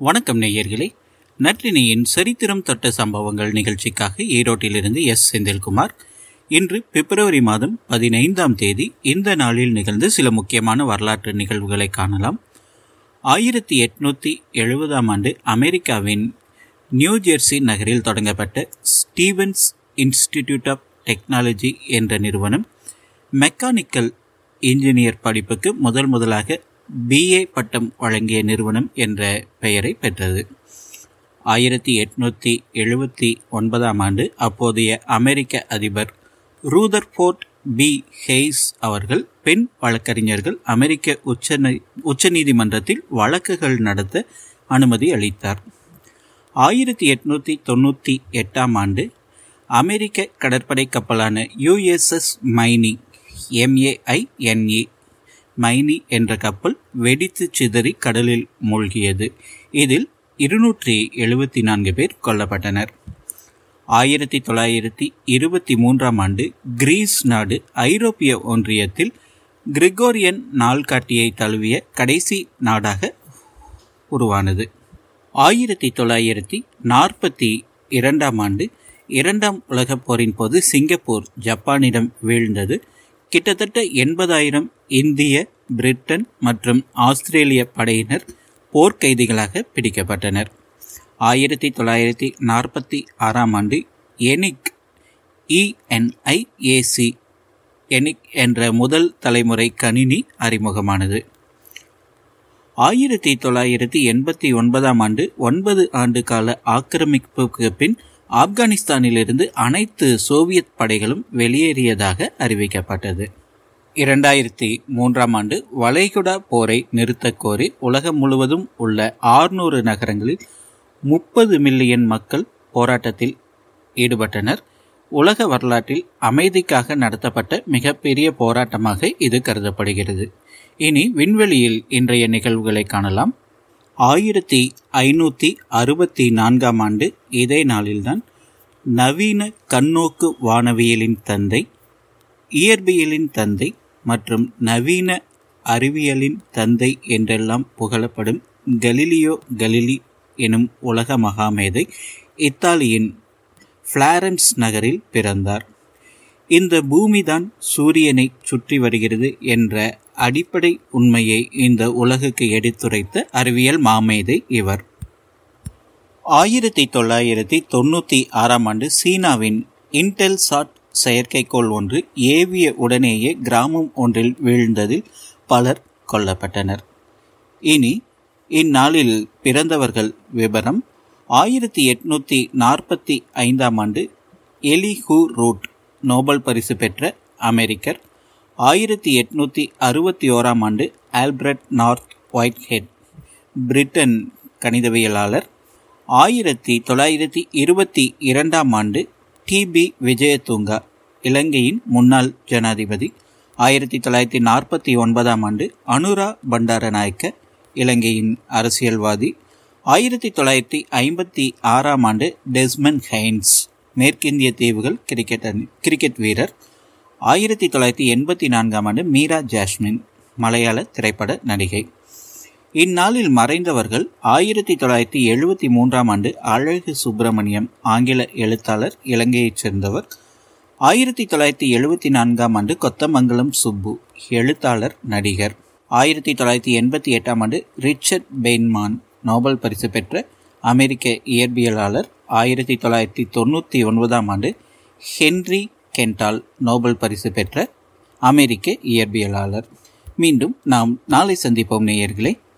வணக்கம் நேயர்களே. நற்றினியின் சரித்திரம் தொட்ட சம்பவங்கள் நிகழ்ச்சிக்காக ஈரோட்டிலிருந்து எஸ். செந்தில்குமார். இன்று பிப்ரவரி மாதம் பதினைந்தாம் தேதி இந்த நாளில் நிகழ்ந்து சில முக்கியமான வரலாற்று நிகழ்வுகளை காணலாம். ஆயிரத்தி எட்நூற்றி எழுபதாம் ஆண்டு அமெரிக்காவின் நியூ ஜெர்சி நகரில் தொடங்கப்பட்ட ஸ்டீவன்ஸ் இன்ஸ்டிடியூட் ஆஃப் டெக்னாலஜி என்ற நிறுவனம் மெக்கானிக்கல் இன்ஜினியர் படிப்புக்கு முதல் முதலாக பிஏ பட்டம் வழங்கிய நிறுவனம் என்ற பெயரை பெற்றது. ஆயிரத்தி எட்நூற்றி எழுபத்தி ஒன்பதாம் ஆண்டு அப்போதைய அமெரிக்க அதிபர் ரூதர்ஃபோர்ட் பி. ஹெய்ஸ் அவர்கள் பெண் வழக்கறிஞர்கள் அமெரிக்க உச்ச உச்சநீதிமன்றத்தில் வழக்குகள் நடத்த அனுமதி அளித்தார். ஆயிரத்தி எட்நூற்றி தொண்ணூற்றி எட்டாம் ஆண்டு அமெரிக்க கடற்படை கப்பலான யுஎஸ்எஸ் மைனி எம்ஏஐஎன்இ மைனி என்ற கப்பல் வெடித்து சிதறி கடலில் மூழ்கியது. இதில் இருநூற்றி எழுபத்தி நான்கு பேர் கொல்லப்பட்டனர். ஆயிரத்தி தொள்ளாயிரத்தி இருபத்தி மூன்றாம் ஆண்டு கிரீஸ் நாடு ஐரோப்பிய ஒன்றியத்தில் கிரிகோரியன் நாள்காட்டியை தழுவிய கடைசி நாடாக உருவானது. ஆயிரத்தி தொள்ளாயிரத்தி நாற்பத்தி இரண்டாம் ஆண்டு இரண்டாம் உலகப் போரின் போது சிங்கப்பூர் ஜப்பானிடம் வீழ்ந்தது. கிட்டத்தட்ட எண்பதாயிரம் இந்திய பிரிட்டன் மற்றும் ஆஸ்திரேலிய படையினர் போர்க்கைதிகளாக பிடிக்கப்பட்டனர். ஆயிரத்தி தொள்ளாயிரத்தி நாற்பத்தி ஆறாம் ஆண்டு எனிக் இஎன்ஐஏசி எனிக் என்ற முதல் தலைமுறை கணினி அறிமுகமானது. ஆயிரத்தி தொள்ளாயிரத்தி எண்பத்தி ஒன்பதாம் ஆண்டு ஒன்பது ஆண்டு கால ஆக்கிரமிப்புக்கு பின் ஆப்கானிஸ்தானிலிருந்து அனைத்து சோவியத் படைகளும் வெளியேறியதாக அறிவிக்கப்பட்டது. இரண்டாயிரத்தி மூன்றாம் ஆண்டு வளைகுடா போரை நிறுத்தக் கோரி உலகம் முழுவதும் உள்ள ஆறுநூறு நகரங்களில் முப்பது மில்லியன் மக்கள் போராட்டத்தில் ஈடுபட்டனர். உலக வரலாற்றில் அமைதிக்காக நடத்தப்பட்ட மிகப்பெரிய போராட்டமாக இது கருதப்படுகிறது. இனி விண்வெளியில் இன்றைய நிகழ்வுகளை காணலாம். ஆயிரத்தி ஐநூற்றி அறுபத்தி நான்காம் ஆண்டு இதே நாளில்தான் நவீன கண்ணோக்கு வானவியலின் தந்தை இயற்பியலின் தந்தை மற்றும் நவீன அறிவியலின் தந்தை என்றெல்லாம் புகழப்படும் கலிலியோ கலிலி எனும் உலக மகாமேதை இத்தாலியின் ஃப்ளாரன்ஸ் நகரில் பிறந்தார். இந்த பூமிதான் சூரியனை சுற்றி வருகிறது என்ற அடிப்படை உண்மையை இந்த உலகுக்கு எடுத்துரைத்த அறிவியல் மாமேதை இவர். ஆயிரத்தி தொள்ளாயிரத்தி தொண்ணூற்றி ஆறாம் ஆண்டு சீனாவின் இன்டெல்சாட் செயற்கைக்கோள் ஒன்று ஏவிய உடனேயே கிராமம் ஒன்றில் வீழ்ந்ததில் பலர் கொல்லப்பட்டனர். இனி இந்நாளில் பிறந்தவர்கள் விவரம் ஆயிரத்தி எட்நூற்றி நாற்பத்தி ஐந்தாம் ஆண்டு எலிஹூ ரூட் நோபல் பரிசு பெற்ற அமெரிக்கர். ஆயிரத்தி எட்நூற்றி அறுபத்தி ஓராம் ஆண்டு ஆல்பர்ட் நார்த் ஒயிட்ஹெட் பிரிட்டன் கணிதவியலாளர். ஆயிரத்தி தொள்ளாயிரத்தி இருபத்தி இரண்டாம் ஆண்டு டிபி விஜயதுங்கா இலங்கையின் முன்னாள் ஜனாதிபதி. ஆயிரத்தி தொள்ளாயிரத்தி நாற்பத்தி ஒன்பதாம் ஆண்டு அனுரா பண்டாரநாயக்க இலங்கையின் அரசியல்வாதி. ஆயிரத்தி தொள்ளாயிரத்தி ஐம்பத்தி ஆறாம் ஆண்டு டெஸ்மன் ஹைன்ஸ் மேற்கிந்திய தீவுகள் கிரிக்கெட் அணி கிரிக்கெட் வீரர். ஆயிரத்தி தொள்ளாயிரத்தி எண்பத்தி நான்காம் ஆண்டு மீரா ஜாஸ்மின் மலையாள திரைப்பட நடிகை. இந்நாளில் மறைந்தவர்கள் ஆயிரத்தி தொள்ளாயிரத்தி எழுபத்தி மூன்றாம் ஆண்டு அழகு சுப்பிரமணியம் ஆங்கில எழுத்தாளர் இலங்கையைச் சேர்ந்தவர். ஆயிரத்தி தொள்ளாயிரத்தி எழுபத்தி நான்காம் ஆண்டு கொத்தமங்கலம் சுப்பு எழுத்தாளர் நடிகர். ஆயிரத்தி தொள்ளாயிரத்தி எண்பத்தி எட்டாம் ஆண்டு ரிச்சர்ட் பெயின்மான் நோபல் பரிசு பெற்ற அமெரிக்க இயற்பியலாளர் ஆயிரத்தி தொள்ளாயிரத்தி தொண்ணூற்றி ஒன்பதாம் ஆண்டு ஹென்ரி கென்டால் நோபல் பரிசு பெற்ற அமெரிக்க இயற்பியலாளர். மீண்டும் நாம் நாளை சந்திப்போம் நேயர்களே.